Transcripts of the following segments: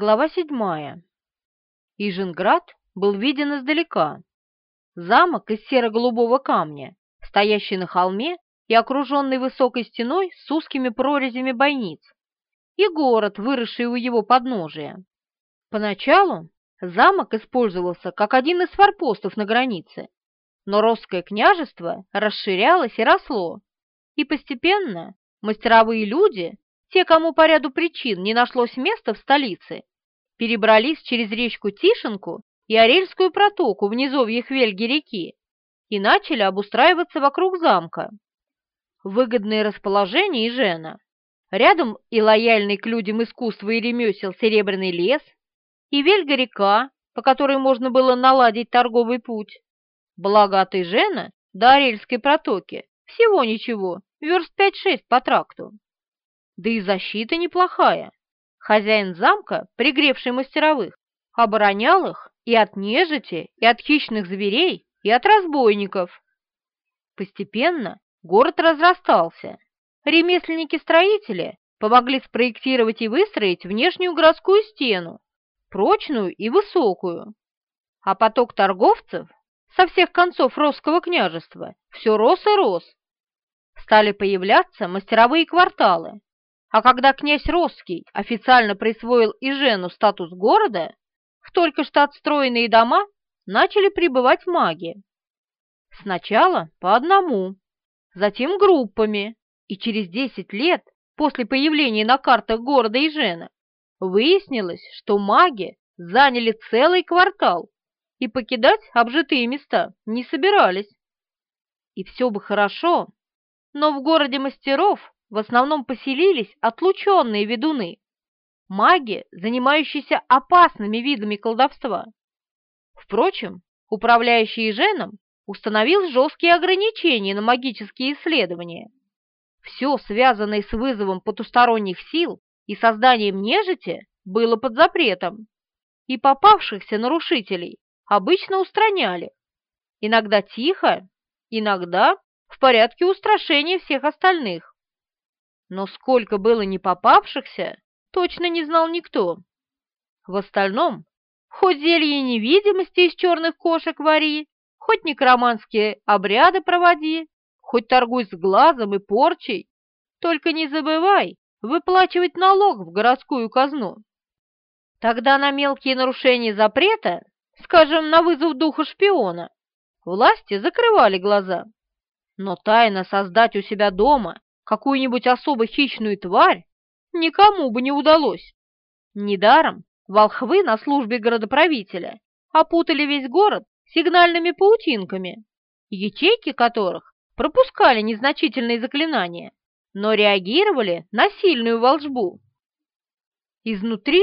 Глава седьмая. Ижинград был виден издалека. Замок из серо-голубого камня, стоящий на холме и окруженный высокой стеной с узкими прорезями бойниц, и город, выросший у его подножия. Поначалу замок использовался как один из форпостов на границе, но Росское княжество расширялось и росло, и постепенно мастеровые люди, те, кому по ряду причин не нашлось места в столице, перебрались через речку Тишинку и Орельскую протоку в низовьях Вельги реки и начали обустраиваться вокруг замка. Выгодное расположение Ижена, рядом и лояльный к людям искусства и ремесел Серебряный лес, и Вельга-река, по которой можно было наладить торговый путь. Благо от Ижена до Орельской протоки всего ничего, верст 5-6 по тракту. Да и защита неплохая. Хозяин замка, пригревший мастеровых, оборонял их и от нежити, и от хищных зверей, и от разбойников. Постепенно город разрастался. Ремесленники-строители помогли спроектировать и выстроить внешнюю городскую стену, прочную и высокую. А поток торговцев со всех концов Росского княжества все рос и рос. Стали появляться мастеровые кварталы, а когда князь Росский официально присвоил Ижену статус города, в только что отстроенные дома начали прибывать маги. Сначала по одному, затем группами, и через 10 лет после появления на картах города Ижена выяснилось, что маги заняли целый квартал и покидать обжитые места не собирались. И все бы хорошо, но в городе мастеров в основном поселились отлученные ведуны, маги, занимающиеся опасными видами колдовства. Впрочем, управляющий Женом установил жесткие ограничения на магические исследования. Все, связанное с вызовом потусторонних сил и созданием нежити, было под запретом, и попавшихся нарушителей обычно устраняли, иногда тихо, иногда в порядке устрашения всех остальных. Но сколько было не попавшихся, точно не знал никто. В остальном, хоть зелье невидимости из черных кошек вари, хоть некроманские обряды проводи, хоть торгуй с глазом и порчей, только не забывай выплачивать налог в городскую казну. Тогда на мелкие нарушения запрета, скажем, на вызов духа шпиона, власти закрывали глаза. Но тайно создать у себя дома какую-нибудь особо хищную тварь никому бы не удалось. Недаром волхвы на службе городоправителя опутали весь город сигнальными паутинками, ячейки которых пропускали незначительные заклинания, но реагировали на сильную волжбу. Изнутри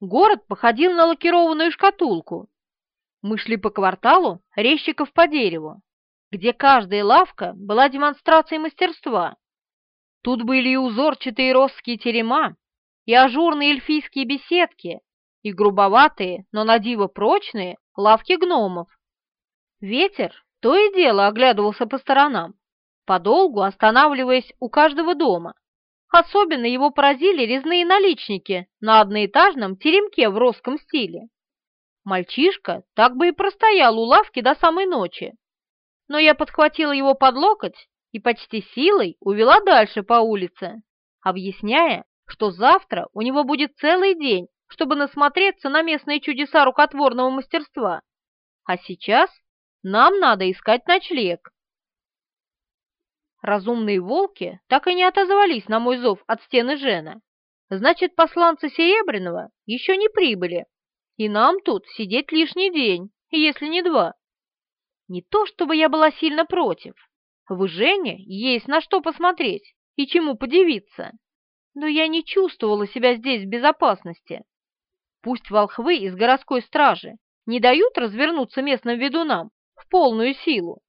город походил на лакированную шкатулку. Мы шли по кварталу резчиков по дереву, где каждая лавка была демонстрацией мастерства, Тут были и узорчатые росские терема, и ажурные эльфийские беседки, и грубоватые, но на диво прочные лавки гномов. Ветер то и дело оглядывался по сторонам, подолгу останавливаясь у каждого дома. Особенно его поразили резные наличники на одноэтажном теремке в росском стиле. Мальчишка так бы и простоял у лавки до самой ночи. Но я подхватила его под локоть и почти силой увела дальше по улице, объясняя, что завтра у него будет целый день, чтобы насмотреться на местные чудеса рукотворного мастерства. А сейчас нам надо искать ночлег. Разумные волки так и не отозвались на мой зов от стены Жена. Значит, посланцы Серебряного еще не прибыли, и нам тут сидеть лишний день, если не два. Не то чтобы я была сильно против, в Жене есть на что посмотреть и чему подивиться. Но я не чувствовала себя здесь в безопасности. Пусть волхвы из городской стражи не дают развернуться местным ведунам в полную силу,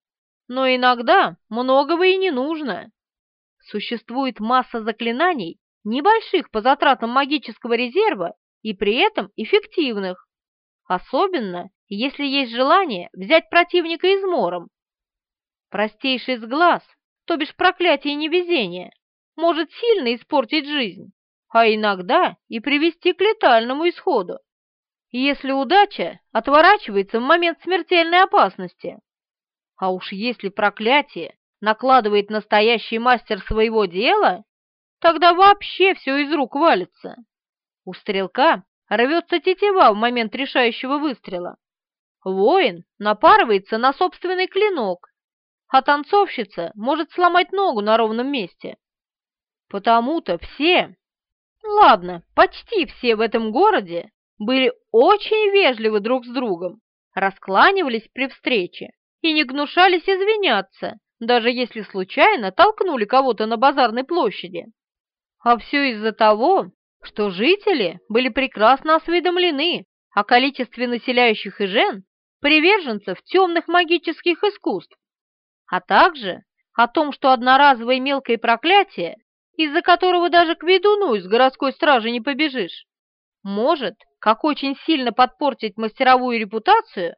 но иногда многого и не нужно. Существует масса заклинаний, небольших по затратам магического резерва и при этом эффективных. Особенно, если есть желание взять противника измором Простейший сглаз, то бишь проклятие невезения, может сильно испортить жизнь, а иногда и привести к летальному исходу, если удача отворачивается в момент смертельной опасности. А уж если проклятие накладывает настоящий мастер своего дела, тогда вообще все из рук валится. У стрелка рвется тетива в момент решающего выстрела. Воин напарывается на собственный клинок, а танцовщица может сломать ногу на ровном месте. Потому-то все, ладно, почти все в этом городе были очень вежливы друг с другом, раскланивались при встрече и не гнушались извиняться, даже если случайно толкнули кого-то на базарной площади. А все из-за того, что жители были прекрасно осведомлены о количестве населяющих Ижен приверженцев темных магических искусств, а также о том, что одноразовое мелкое проклятие, из-за которого даже к ведуну из городской стражи не побежишь, может как очень сильно подпортить мастеровую репутацию,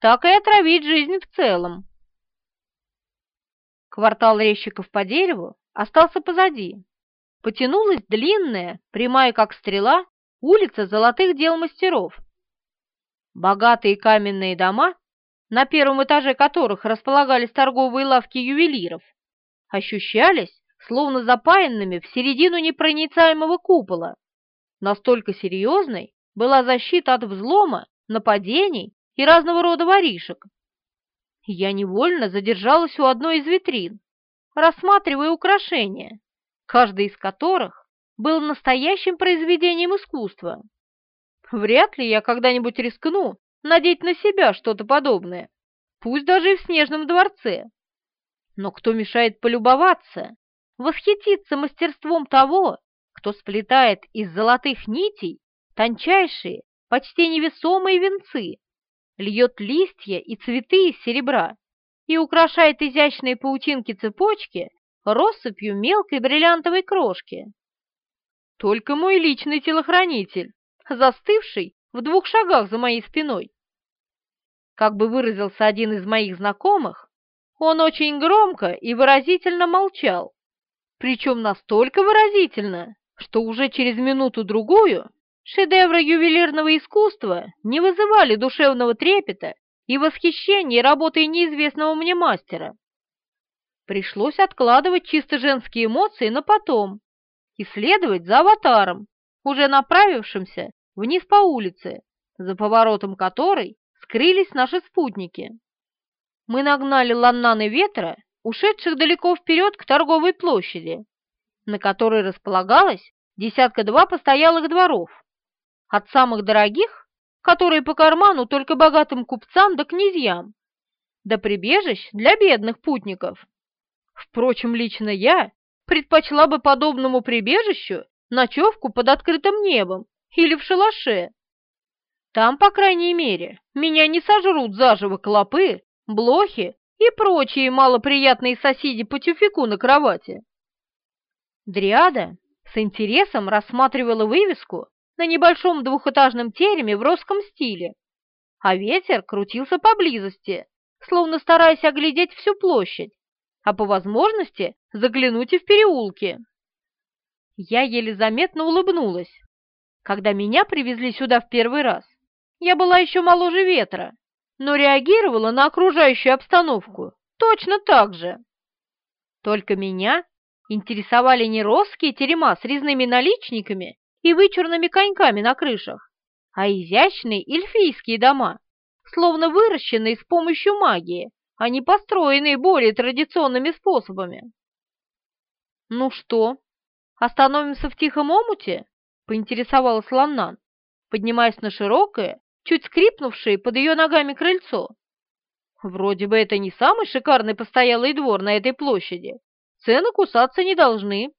так и отравить жизнь в целом. Квартал резчиков по дереву остался позади. Потянулась длинная, прямая как стрела, улица золотых дел мастеров. Богатые каменные дома, на первом этаже которых располагались торговые лавки ювелиров, ощущались словно запаянными в середину непроницаемого купола, настолько серьезной была защита от взлома, нападений и разного рода воришек. Я невольно задержалась у одной из витрин, рассматривая украшения, каждый из которых был настоящим произведением искусства. Вряд ли я когда-нибудь рискну надеть на себя что-то подобное, пусть даже и в снежном дворце. Но кто мешает полюбоваться, восхититься мастерством того, кто сплетает из золотых нитей тончайшие, почти невесомые венцы, льет листья и цветы из серебра и украшает изящные паутинки цепочки россыпью мелкой бриллиантовой крошки. Только мой личный телохранитель, застывший в двух шагах за моей спиной. Как бы выразился один из моих знакомых, он очень громко и выразительно молчал, причем настолько выразительно, что уже через минуту-другую Шедевры ювелирного искусства не вызывали душевного трепета и восхищения работой неизвестного мне мастера. Пришлось откладывать чисто женские эмоции на потом и следовать за аватаром, уже направившимся вниз по улице, за поворотом которой скрылись наши спутники. Мы нагнали ланнаны ветра, ушедших далеко вперед к торговой площади, на которой располагалось десятка-два постоялых дворов, от самых дорогих, которые по карману только богатым купцам да князьям, до прибежищ для бедных путников. Впрочем, лично я предпочла бы подобному прибежищу ночевку под открытым небом или в шалаше. Там, по крайней мере, меня не сожрут заживо клопы, блохи и прочие малоприятные соседи по тюфику на кровати. Дриада с интересом рассматривала вывеску на небольшом двухэтажном тереме в русском стиле, а ветер крутился поблизости, словно стараясь оглядеть всю площадь, а по возможности заглянуть и в переулки. Я еле заметно улыбнулась. Когда меня привезли сюда в первый раз, я была еще моложе ветра, но реагировала на окружающую обстановку точно так же. Только меня интересовали не росские терема с резными наличниками и вычурными коньками на крышах, а изящные эльфийские дома, словно выращенные с помощью магии, а не построенные более традиционными способами. «Ну что, остановимся в тихом омуте?» — поинтересовалась Ланнан, поднимаясь на широкое, чуть скрипнувшее под ее ногами крыльцо. «Вроде бы это не самый шикарный постоялый двор на этой площади. Цены кусаться не должны».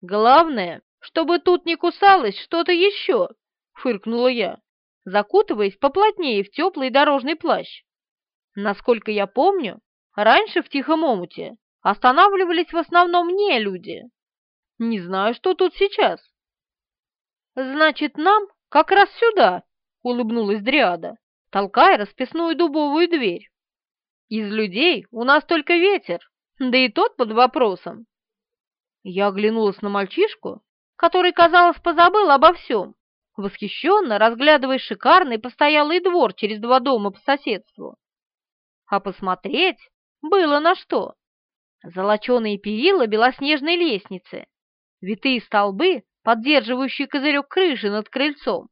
«Главное, чтобы тут не кусалось что-то еще!» — фыркнула я, закутываясь поплотнее в теплый дорожный плащ. Насколько я помню, раньше в Тихом омуте останавливались в основном не люди. Не знаю, что тут сейчас. «Значит, нам как раз сюда!» — улыбнулась Дриада, толкая расписную дубовую дверь. «Из людей у нас только ветер, да и тот под вопросом». Я оглянулась на мальчишку, который, казалось, позабыл обо всем, восхищенно разглядывая шикарный постоялый двор через два дома по соседству. А посмотреть было на что. Золоченые перила белоснежной лестницы, витые столбы, поддерживающие козырек крыши над крыльцом,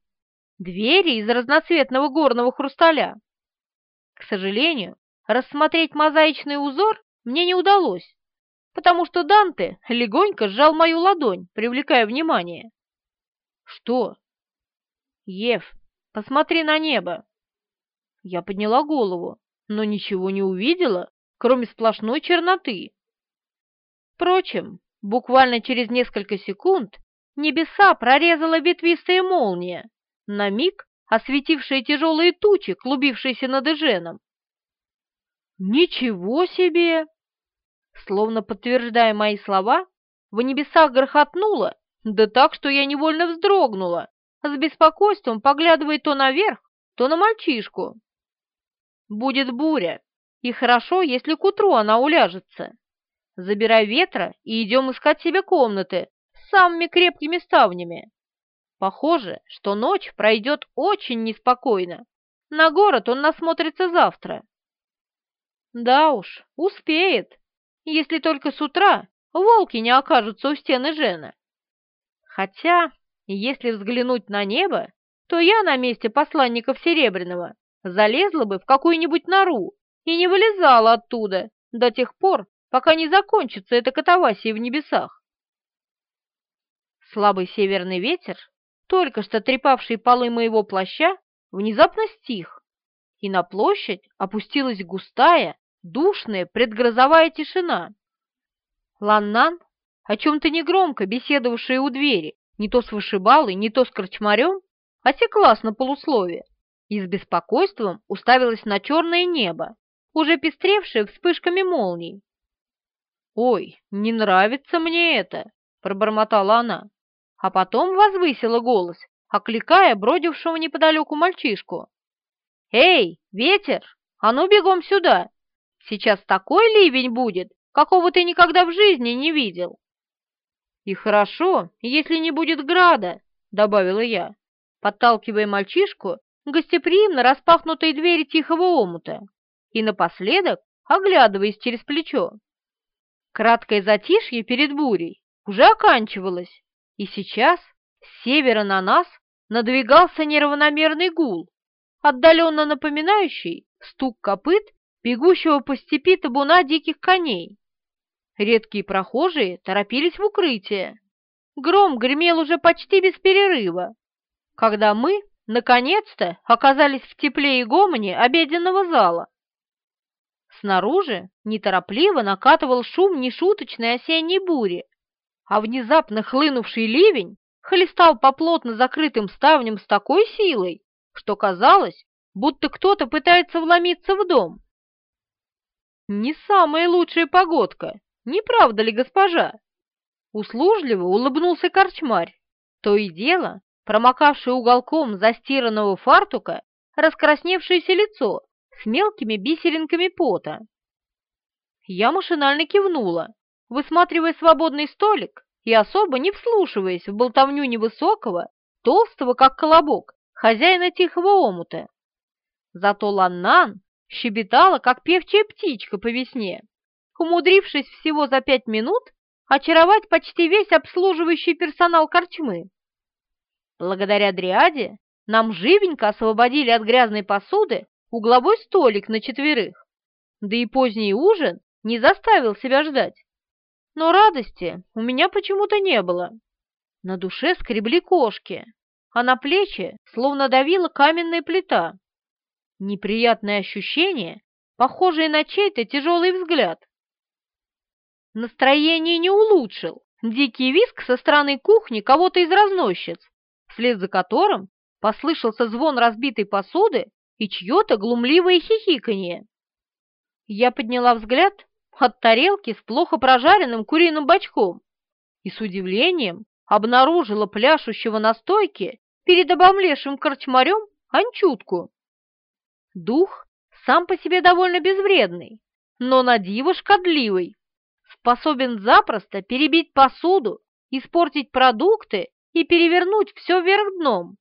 двери из разноцветного горного хрусталя. К сожалению, рассмотреть мозаичный узор мне не удалось, потому что Данте легонько сжал мою ладонь, привлекая внимание. «Что?» «Ев, посмотри на небо!» Я подняла голову, но ничего не увидела, кроме сплошной черноты. Впрочем, буквально через несколько секунд небеса прорезала ветвистая молния, на миг осветившая тяжелые тучи, клубившиеся над Эженом. «Ничего себе!» Словно подтверждая мои слова, в небесах грохотнуло, да так, что я невольно вздрогнула, с беспокойством поглядывая то наверх, то на мальчишку. «Будет буря, и хорошо, если к утру она уляжется. Забирай ветра и идем искать себе комнаты с самыми крепкими ставнями. Похоже, что ночь пройдет очень неспокойно. На город он насмотрится завтра. Да уж, успеет, если только с утра волки не окажутся у стены Жена. Хотя, если взглянуть на небо, то я на месте посланников Серебряного залезла бы в какую-нибудь нору и не вылезала оттуда до тех пор, пока не закончится эта катавасия в небесах. Слабый северный ветер, только что трепавший полы моего плаща, внезапно стих, и на площадь опустилась густая, душная предгрозовая тишина. Ланнан, о чем-то негромко беседовавшая у двери, не то с вышибалой, не то с корчмарем, осеклась на полусловие и с беспокойством уставилась на черное небо, уже пестревшее вспышками молний. «Ой, не нравится мне это!» — пробормотала она, а потом возвысила голос, окликая бродившего неподалеку мальчишку. «Эй, ветер, а ну бегом сюда! Сейчас такой ливень будет, какого ты никогда в жизни не видел!» «И хорошо, если не будет града», — добавила я, подталкивая мальчишку к гостеприимно распахнутой двери тихого омута и напоследок оглядываясь через плечо. Краткое затишье перед бурей уже оканчивалось, и сейчас с севера на нас надвигался неравномерный гул, отдаленно напоминающий стук копыт, бегущего по степи табуна диких коней. Редкие прохожие торопились в укрытие. Гром гремел уже почти без перерыва, когда мы, наконец-то, оказались в тепле и гомоне обеденного зала. Снаружи неторопливо накатывал шум нешуточной осенней бури, а внезапно хлынувший ливень хлестал по плотно закрытым ставням с такой силой, что казалось, будто кто-то пытается вломиться в дом. Не самая лучшая погодка, не правда ли, госпожа? Услужливо улыбнулся корчмарь, то и дело, промокавший уголком застиранного фартука раскрасневшееся лицо с мелкими бисеринками пота. Я машинально кивнула, высматривая свободный столик и особо не вслушиваясь в болтовню невысокого, толстого, как колобок, хозяина тихого омута. Зато Ланнан щебетала, как певчая птичка по весне, умудрившись всего за пять минут очаровать почти весь обслуживающий персонал корчмы. Благодаря Дриаде нам живенько освободили от грязной посуды угловой столик на четверых, да и поздний ужин не заставил себя ждать. Но радости у меня почему-то не было. На душе скребли кошки, а на плечи словно давила каменная плита. Неприятное ощущение, похожее на чей-то тяжелый взгляд. Настроение не улучшил дикий виск со стороны кухни кого-то из разносчиц, вслед за которым послышался звон разбитой посуды и чье-то глумливое хихиканье. Я подняла взгляд от тарелки с плохо прожаренным куриным бочком и с удивлением обнаружила пляшущего на стойке перед обомлевшим корчмарем анчутку. Дух сам по себе довольно безвредный, но на диво шкодливый, способен запросто перебить посуду, испортить продукты и перевернуть все вверх дном,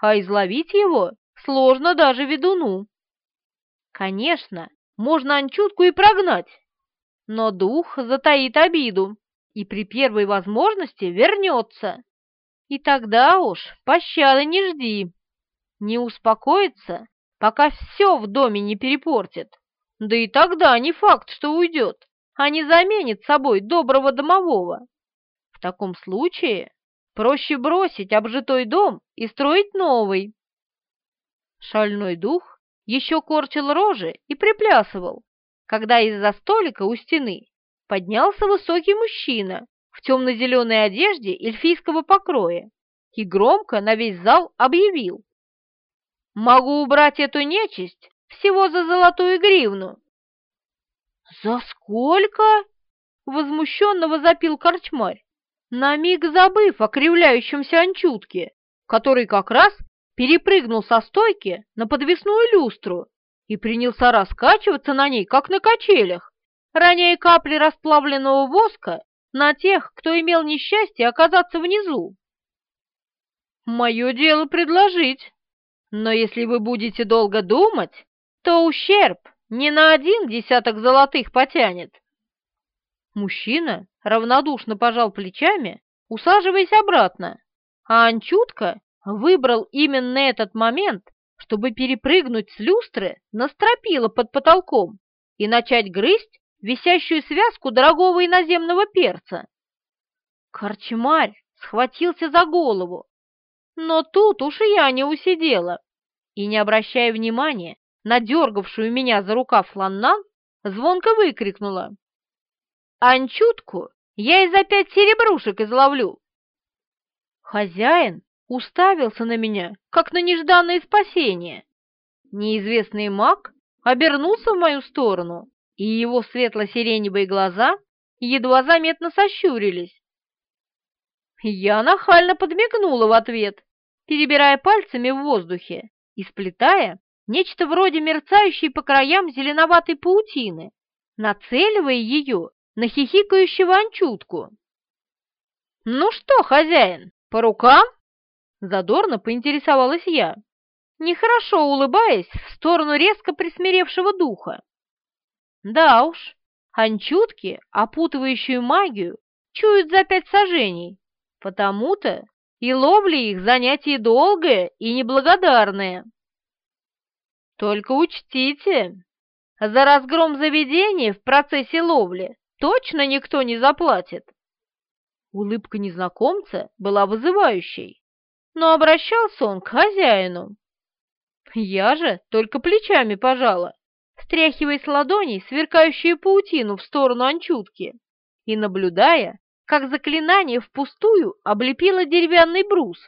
а изловить его сложно даже ведуну. Конечно, можно анчутку и прогнать, но дух затаит обиду и при первой возможности вернется. И тогда уж пощады не жди. Не успокоится, пока все в доме не перепортит. Да и тогда не факт, что уйдет, а не заменит собой доброго домового. В таком случае проще бросить обжитой дом и строить новый. Шальной дух еще корчил рожи и приплясывал, когда из-за столика у стены поднялся высокий мужчина в темно-зеленой одежде эльфийского покроя и громко на весь зал объявил. «Могу убрать эту нечисть всего за золотую гривну». «За сколько?» — возмущенно возопил корчмарь, на миг забыв о кривляющемся анчутке, который как раз перепрыгнул со стойки на подвесную люстру и принялся раскачиваться на ней, как на качелях роняя капли расплавленного воска на тех, кто имел несчастье оказаться внизу. Мое дело предложить, но если вы будете долго думать, то ущерб не на один десяток золотых потянет. Мужчина равнодушно пожал плечами, усаживаясь обратно, а Анчутка выбрал именно этот момент, чтобы перепрыгнуть с люстры на стропила под потолком и начать грызть висящую связку дорогого иноземного перца. Корчмарь схватился за голову, но тут уж и я не усидела, и, не обращая внимания на дергавшую меня за рукав Ланнан, звонко выкрикнула. «Анчутку я и за пять серебрушек изловлю!» Хозяин уставился на меня, как на нежданное спасение. Неизвестный маг обернулся в мою сторону и его светло-сиреневые глаза едва заметно сощурились. Я нахально подмигнула в ответ, перебирая пальцами в воздухе и сплетая нечто вроде мерцающей по краям зеленоватой паутины, нацеливая ее на хихикающего анчутку. «Ну что, хозяин, по рукам?» Задорно поинтересовалась я, нехорошо улыбаясь в сторону резко присмиревшего духа. Да уж, анчутки, опутывающие магию, чуют за пять сажений, потому-то и ловли их занятие долгое и неблагодарное. Только учтите, за разгром заведения в процессе ловли точно никто не заплатит. Улыбка незнакомца была вызывающей, но обращался он к хозяину. Я же только плечами пожала стряхивая с ладоней сверкающую паутину в сторону анчутки и наблюдая, как заклинание впустую облепило деревянный брус,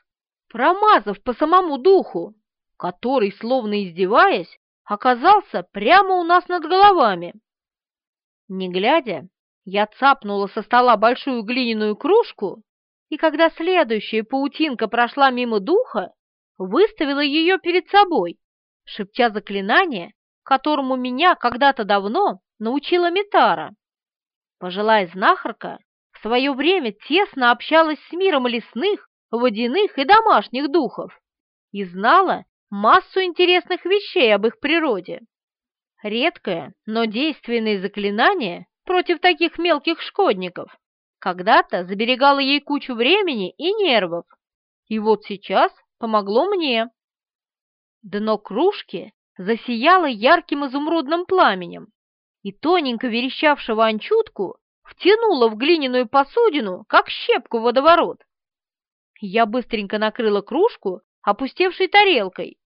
промазав по самому духу, который, словно издеваясь, оказался прямо у нас над головами. Не глядя, я цапнула со стола большую глиняную кружку, и когда следующая паутинка прошла мимо духа, выставила ее перед собой, шепча заклинание, которому меня когда-то давно научила Митара. Пожилая знахарка в свое время тесно общалась с миром лесных, водяных и домашних духов и знала массу интересных вещей об их природе. Редкое, но действенное заклинание против таких мелких шкодников когда-то заберегало ей кучу времени и нервов, и вот сейчас помогло мне. Дно кружки засияла ярким изумрудным пламенем, и тоненько верещавшего анчутку втянула в глиняную посудину, как щепку водоворот. Я быстренько накрыла кружку опустевшей тарелкой,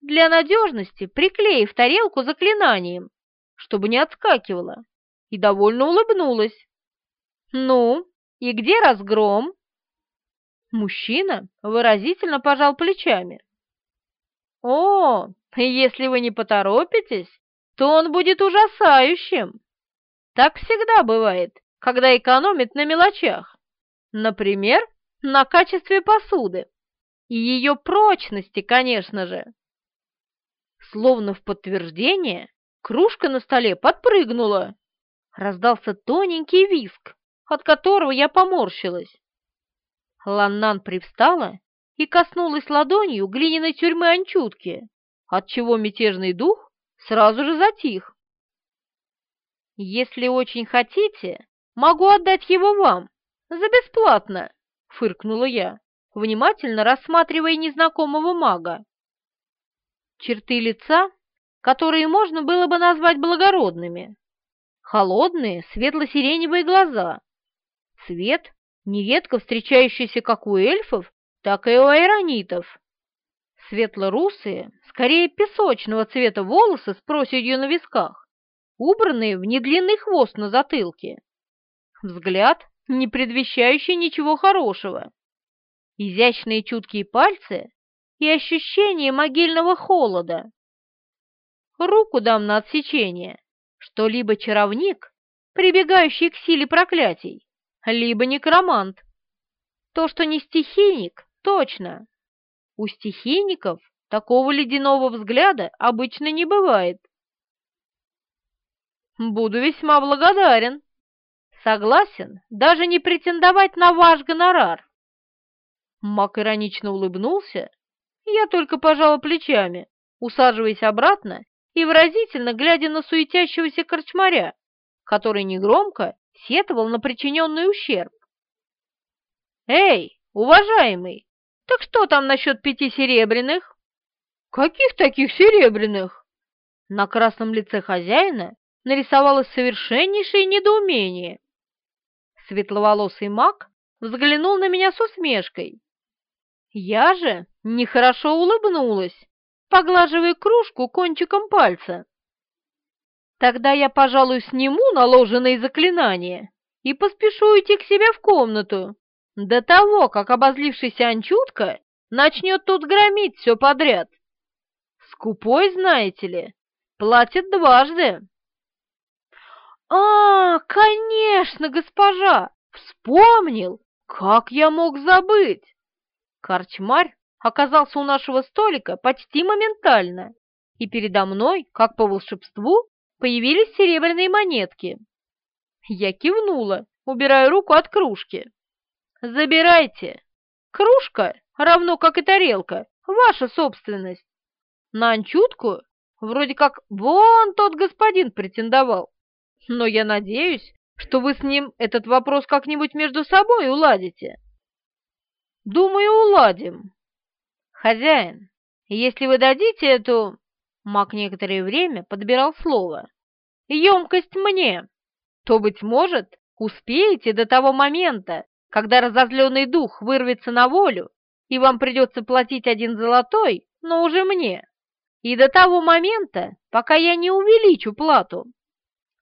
для надежности приклеив тарелку заклинанием, чтобы не отскакивала, и довольно улыбнулась. «Ну, и где разгром?» Мужчина выразительно пожал плечами. «О, если вы не поторопитесь, то он будет ужасающим. Так всегда бывает, когда экономит на мелочах. Например, на качестве посуды. И ее прочности, конечно же. Словно в подтверждение, кружка на столе подпрыгнула. Раздался тоненький виск, от которого я поморщилась. Ланнан привстала и коснулась ладонью глиняной тюрьмы Анчутки, отчего мятежный дух сразу же затих. «Если очень хотите, могу отдать его вам, за бесплатно», — фыркнула я, внимательно рассматривая незнакомого мага. Черты лица, которые можно было бы назвать благородными. Холодные, светло-сиреневые глаза. Цвет, нередко встречающийся как у эльфов, так и у айронитов. Светло-русые, скорее песочного цвета волосы с проседью на висках, убранные в недлинный хвост на затылке. Взгляд, не предвещающий ничего хорошего. Изящные чуткие пальцы и ощущение могильного холода. Руку дам на отсечение, что либо чаровник, прибегающий к силе проклятий, либо некромант. То, что не стихийник, точно. У стихийников такого ледяного взгляда обычно не бывает. Буду весьма благодарен. Согласен даже не претендовать на ваш гонорар. Мак иронично улыбнулся, я только пожала плечами, усаживаясь обратно и выразительно глядя на суетящегося корчмаря, который негромко сетовал на причиненный ущерб. «Эй, уважаемый, так что там насчет пяти серебряных?» «Каких таких серебряных?» На красном лице хозяина нарисовалось совершеннейшее недоумение. Светловолосый маг взглянул на меня с усмешкой. Я же нехорошо улыбнулась, поглаживая кружку кончиком пальца. Тогда я, пожалуй, сниму наложенные заклинания и поспешу идти к себе в комнату до того, как обозлившийся Анчутка начнет тут громить все подряд. Скупой, знаете ли, платит дважды. «А, конечно, госпожа! Вспомнил! Как я мог забыть?» Корчмарь оказался у нашего столика почти моментально, и передо мной, как по волшебству, появились серебряные монетки. Я кивнула, убирая руку от кружки. «Забирайте. Кружка, равно как и тарелка, ваша собственность. На анчутку вроде как вон тот господин претендовал. Но я надеюсь, что вы с ним этот вопрос как-нибудь между собой уладите». «Думаю, уладим. Хозяин, если вы дадите эту...» Маг некоторое время подбирал слово. «Емкость мне, то, быть может, успеете до того момента, когда разозленный дух вырвется на волю, и вам придется платить один золотой, но уже мне, и до того момента, пока я не увеличу плату».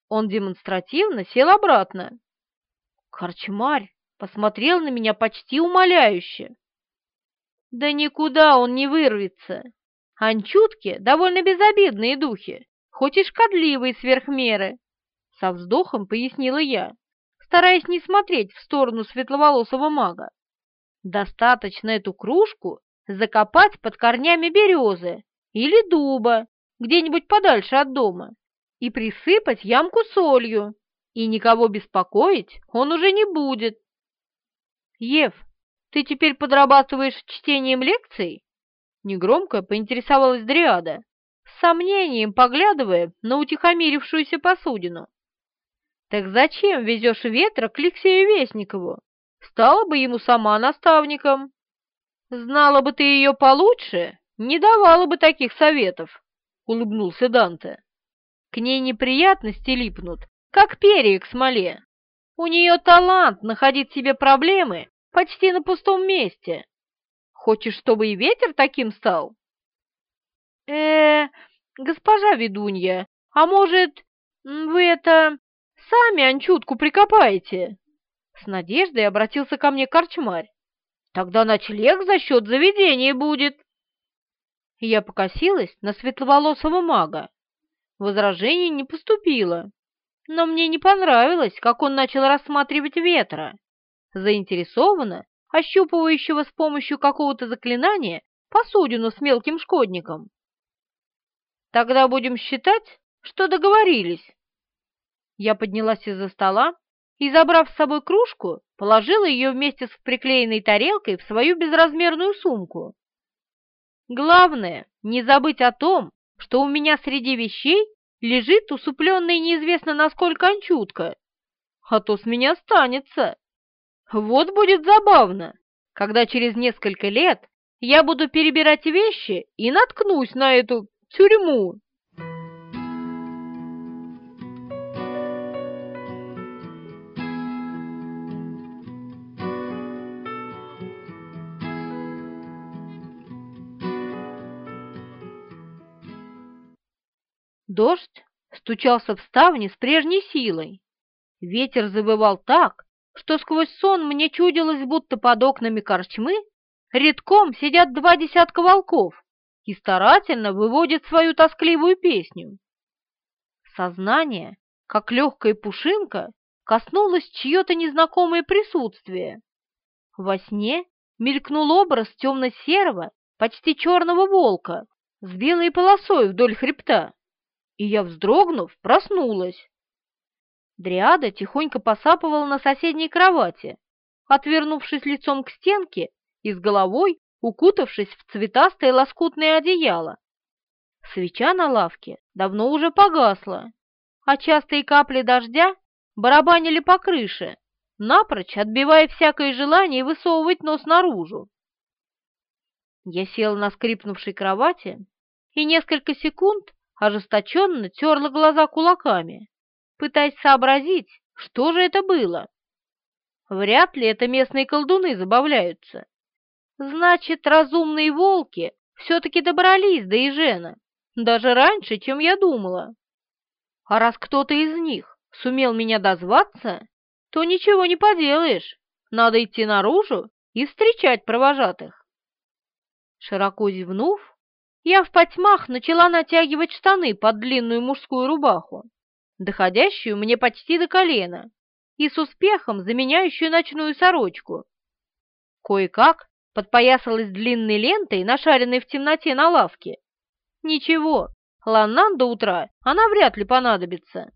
Он демонстративно сел обратно. «Корчмарь, посмотрел на меня почти умоляюще. Да никуда он не вырвется. Анчутки довольно безобидные духи, хоть и шкодливые сверх меры. Со вздохом пояснила я, стараясь не смотреть в сторону светловолосого мага. Достаточно эту кружку закопать под корнями березы или дуба, где-нибудь подальше от дома, и присыпать ямку солью, и никого беспокоить он уже не будет. «Ев, ты теперь подрабатываешь чтением лекций?» Негромко поинтересовалась Дриада, сомнением поглядывая на утихомирившуюся посудину. «Так зачем везешь ветра к Алексею Вестникову? Стала бы ему сама наставником. Знала бы ты ее получше, не давала бы таких советов», — улыбнулся Данте. «К ней неприятности липнут, как перья к смоле. У нее талант находить себе проблемы почти на пустом месте. Хочешь, чтобы и ветер таким стал? э госпожа ведунья, а может, вы это сами анчутку прикопаете?» С надеждой обратился ко мне корчмарь. «Тогда ночлег за счет заведения будет». Я покосилась на светловолосого мага. Возражений не поступило, но мне не понравилось, как он начал рассматривать ветра заинтересованно ощупывающего с помощью какого-то заклинания посудину с мелким шкодником. «Тогда будем считать, что договорились». Я поднялась из-за стола, и, забрав с собой кружку, положила ее вместе с приклеенной тарелкой в свою безразмерную сумку. Главное, не забыть о том, что у меня среди вещей лежит усыпленная неизвестно насколько анчутка, а то с меня останется. Вот будет забавно, когда через несколько лет я буду перебирать вещи и наткнусь на эту тюрьму. Дождь стучался в ставни с прежней силой. Ветер забывал так, что сквозь сон мне чудилось, будто под окнами корчмы редком сидят два десятка волков и старательно выводят свою тоскливую песню. Сознание, как легкая пушинка, коснулось чье-то незнакомое присутствие. Во сне мелькнул образ темно-серого, почти черного волка с белой полосой вдоль хребта и я, вздрогнув, проснулась. Дриада тихонько посапывала на соседней кровати, отвернувшись лицом к стенке и с головой укутавшись в цветастое лоскутное одеяло. Свеча на лавке давно уже погасла, а частые капли дождя барабанили по крыше, напрочь отбивая всякое желание высовывать нос наружу. Я села на скрипнувшей кровати и несколько секунд ожесточенно терла глаза кулаками, пытаясь сообразить, что же это было. Вряд ли это местные колдуны забавляются. Значит, разумные волки все-таки добрались до Ижена, даже раньше, чем я думала. А раз кто-то из них сумел меня дозваться, то ничего не поделаешь, надо идти наружу и встречать провожатых. Широко зевнув, я в потьмах начала натягивать штаны под длинную мужскую рубаху, доходящую мне почти до колена, и с успехом заменяющую ночную сорочку. Кое-как подпоясалась длинной лентой, нашаренной в темноте на лавке. Ничего, ланнан до утра она вряд ли понадобится.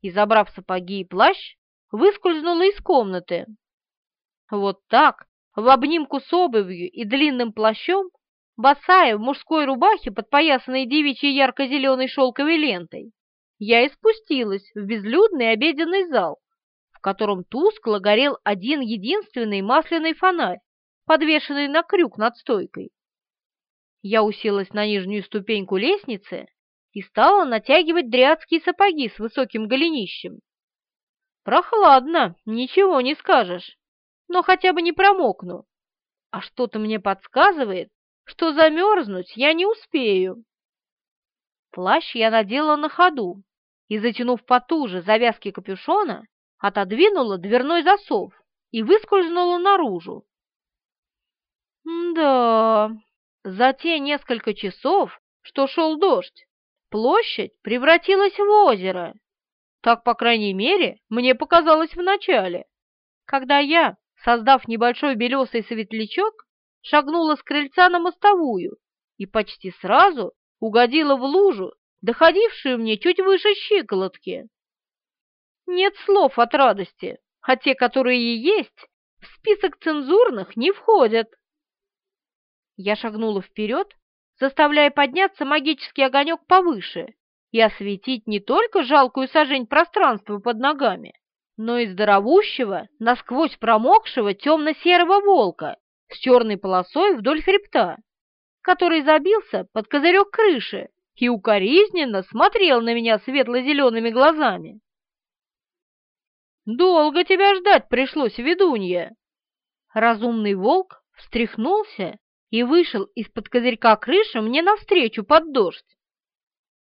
И, забрав сапоги и плащ, выскользнула из комнаты. Вот так, в обнимку с обувью и длинным плащом, босая в мужской рубахе, подпоясанной девичьей ярко-зеленой шелковой лентой, я и спустилась в безлюдный обеденный зал, в котором тускло горел один единственный масляный фонарь, подвешенный на крюк над стойкой. Я уселась на нижнюю ступеньку лестницы и стала натягивать дрядские сапоги с высоким голенищем. Прохладно, ничего не скажешь, но хотя бы не промокну. А что-то мне подсказывает, что замерзнуть я не успею. Плащ я надела на ходу и, затянув потуже завязки капюшона, отодвинула дверной засов и выскользнула наружу. Да, за те несколько часов, что шел дождь, площадь превратилась в озеро. Так, по крайней мере, мне показалось вначале, когда я, создав небольшой белесый светлячок, шагнула с крыльца на мостовую и почти сразу угодила в лужу, доходившую мне чуть выше щиколотки. Нет слов от радости, а те, которые есть, в список цензурных не входят. Я шагнула вперед, заставляя подняться магический огонек повыше и осветить не только жалкую сажень пространства под ногами, но и здоровущего, насквозь промокшего темно-серого волка, с черной полосой вдоль хребта, который забился под козырек крыши и укоризненно смотрел на меня светло-зелеными глазами. «Долго тебя ждать пришлось, ведунья!» Разумный волк встряхнулся и вышел из-под козырька крыши мне навстречу под дождь.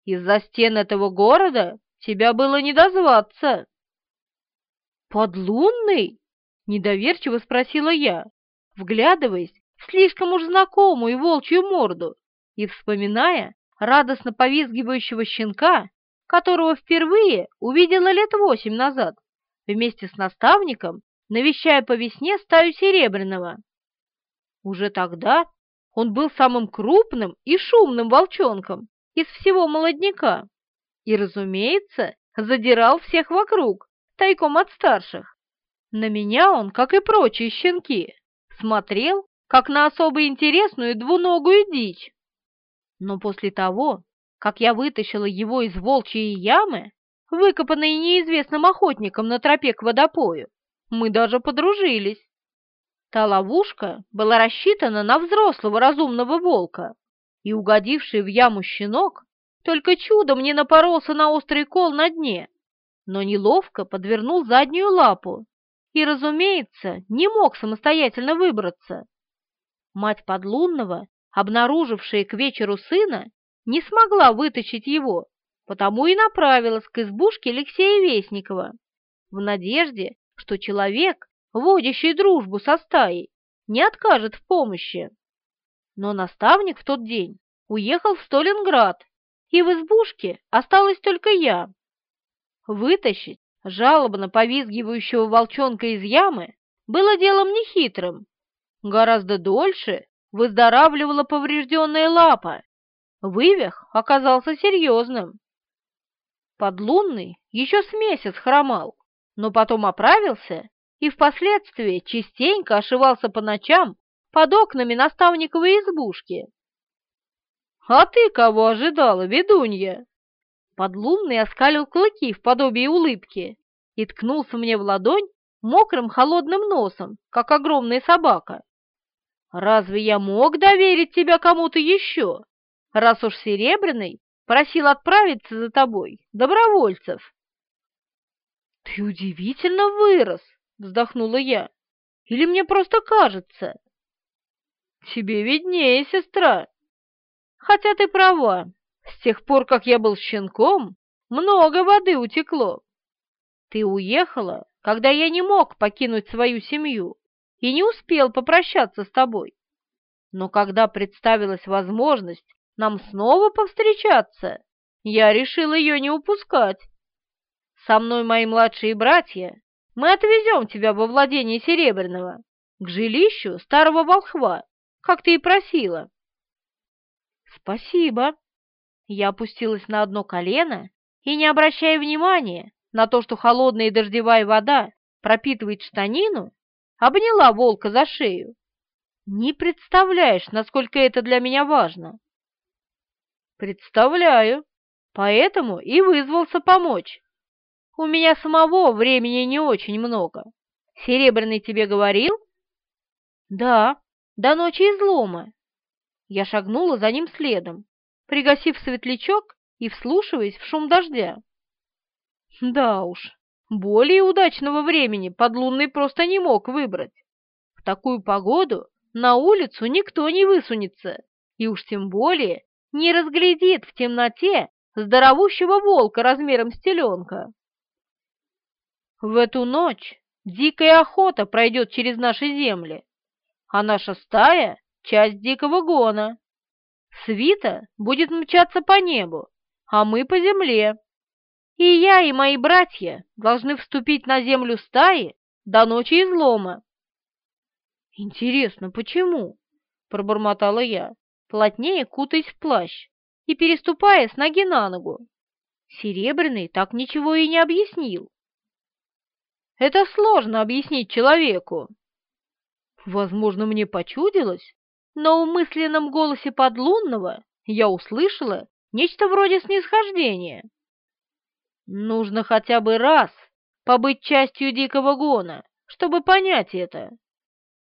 «Из-за стен этого города тебя было не дозваться!» «Подлунный?» — недоверчиво спросила я, вглядываясь в слишком уж знакомую волчью морду и вспоминая радостно повизгивающего щенка, которого впервые увидела лет восемь назад, вместе с наставником, навещая по весне стаю серебряного. Уже тогда он был самым крупным и шумным волчонком из всего молодняка и, разумеется, задирал всех вокруг, тайком от старших. На меня он, как и прочие щенки, смотрел, как на особо интересную двуногую дичь. Но после того, как я вытащила его из волчьей ямы, выкопанной неизвестным охотником на тропе к водопою, мы даже подружились. Та ловушка была рассчитана на взрослого разумного волка, и угодивший в яму щенок только чудом не напоролся на острый кол на дне, но неловко подвернул заднюю лапу и, разумеется, не мог самостоятельно выбраться. Мать подлунного, обнаружившая к вечеру сына, не смогла вытащить его, потому и направилась к избушке Алексея Вестникова, в надежде, что человек, водящий дружбу со стаей, не откажет в помощи. Но наставник в тот день уехал в Сталинград, и в избушке осталась только я. Вытащить жалобно повизгивающего волчонка из ямы было делом нехитрым. Гораздо дольше выздоравливала поврежденная лапа. Вывих оказался серьезным. Подлунный еще с месяц хромал, но потом оправился и впоследствии частенько ошивался по ночам под окнами наставниковой избушки. «А ты кого ожидала, ведунья?» Подлунный оскалил клыки в подобии улыбки и ткнулся мне в ладонь мокрым холодным носом, как огромная собака. «Разве я мог доверить тебя кому-то еще, раз уж Серебряный просил отправиться за тобой, добровольцев?» «Ты удивительно вырос!» — вздохнула я. «Или мне просто кажется?» «Тебе виднее, сестра. Хотя ты права, с тех пор, как я был щенком, много воды утекло. Ты уехала, когда я не мог покинуть свою семью и не успел попрощаться с тобой. Но когда представилась возможность нам снова повстречаться, я решил ее не упускать. Со мной мои младшие братья, мы отвезем тебя во владение Серебряного, к жилищу старого волхва, как ты и просила. Спасибо, я опустилась на одно колено и, не обращая внимания на то, что холодная дождевая вода пропитывает штанину, обняла волка за шею. Не представляешь, насколько это для меня важно. Представляю, поэтому и вызвался помочь. У меня самого времени не очень много. Серебряный тебе говорил? Да, до ночи излома. Я шагнула за ним следом, пригасив светлячок и вслушиваясь в шум дождя. Да уж, более удачного времени подлунный просто не мог выбрать. В такую погоду на улицу никто не высунется, и уж тем более не разглядит в темноте здоровущего волка размером с теленка. В эту ночь дикая охота пройдет через наши земли, а наша стая — часть дикого гона. Свита будет мчаться по небу, а мы по земле. И я, и мои братья должны вступить на землю стаи до ночи излома. «Интересно, почему?» — пробормотала я, плотнее кутаясь в плащ и переступая с ноги на ногу. Серебряный так ничего и не объяснил. Это сложно объяснить человеку. Возможно, мне почудилось, но в мысленном голосе подлунного я услышала нечто вроде снисхождения. Нужно хотя бы раз побыть частью дикого гона, чтобы понять это.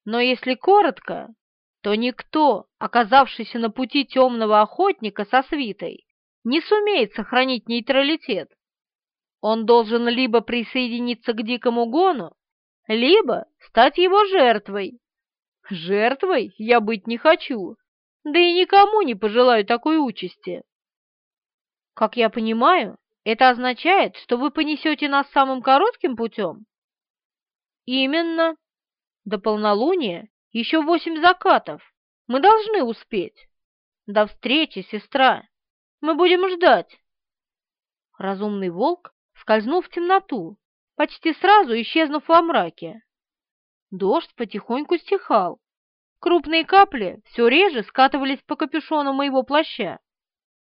Но если коротко, то никто, оказавшийся на пути темного охотника со свитой, не сумеет сохранить нейтралитет. Он должен либо присоединиться к дикому гону, либо стать его жертвой. Жертвой я быть не хочу, да и никому не пожелаю такой участи. Как я понимаю, это означает, что вы понесете нас самым коротким путем? Именно. До полнолуния еще восемь закатов. Мы должны успеть. До встречи, сестра. Мы будем ждать. Разумный волк скользнул в темноту, почти сразу исчезнув во мраке. Дождь потихоньку стихал. Крупные капли все реже скатывались по капюшону моего плаща.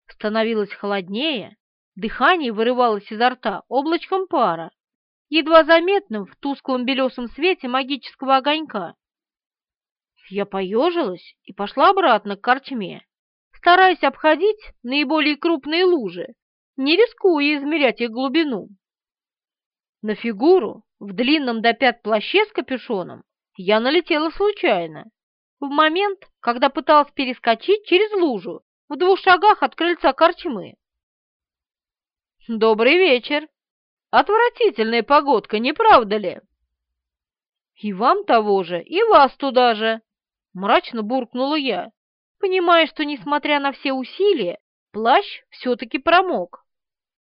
Становилось холоднее, дыхание вырывалось изо рта облачком пара, едва заметным в тусклом белесом свете магического огонька. Я поежилась и пошла обратно к корчме, стараясь обходить наиболее крупные лужи, не рискуя измерять их глубину. На фигуру в длинном до пят плаще с капюшоном я налетела случайно, в момент, когда пыталась перескочить через лужу в двух шагах от крыльца корчмы. «Добрый вечер! Отвратительная погодка, не правда ли?» «И вам того же, и вас туда же!» — мрачно буркнула я, понимая, что, несмотря на все усилия, плащ все-таки промок.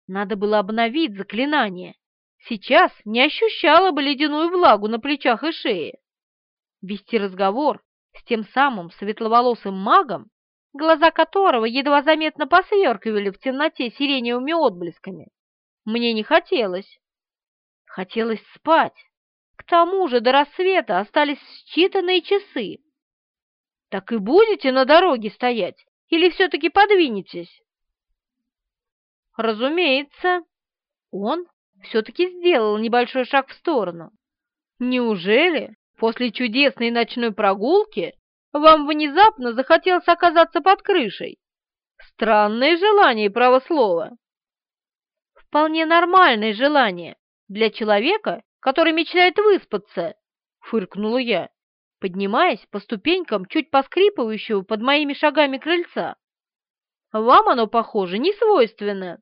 Надо было обновить заклинание. Сейчас не ощущала бы ледяную влагу на плечах и шее. Вести разговор с тем самым светловолосым магом, глаза которого едва заметно посверкивали в темноте сиреневыми отблесками, мне не хотелось. Хотелось спать. К тому же до рассвета остались считанные часы. Так и будете на дороге стоять или все-таки подвинетесь? Разумеется. Он все-таки сделал небольшой шаг в сторону. Неужели после чудесной ночной прогулки вам внезапно захотелось оказаться под крышей? Странное желание, право слова. Вполне нормальное желание для человека, который мечтает выспаться, фыркнула я поднимаясь по ступенькам чуть поскрипывающего под моими шагами крыльца. Вам оно, похоже, не свойственно.